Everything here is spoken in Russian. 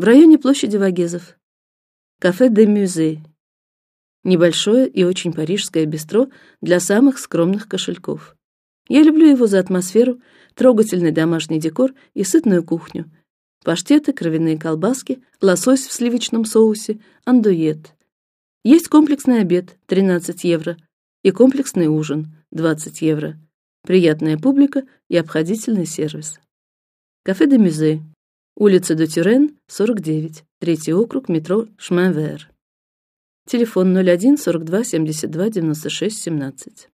В районе площади Вагезов. Кафе де Мюзе. Небольшое и очень парижское бистро для самых скромных кошельков. Я люблю его за атмосферу, трогательный домашний декор и сытную кухню. Паштеты, кровяные колбаски, лосось в сливочном соусе, андует. Есть комплексный обед 13 евро и комплексный ужин 20 евро. Приятная публика и обходительный сервис. Кафе де Мюзе, улица де Тюрен, 49, третий округ, метро Шманвер. Телефон 01 42 72 96 17.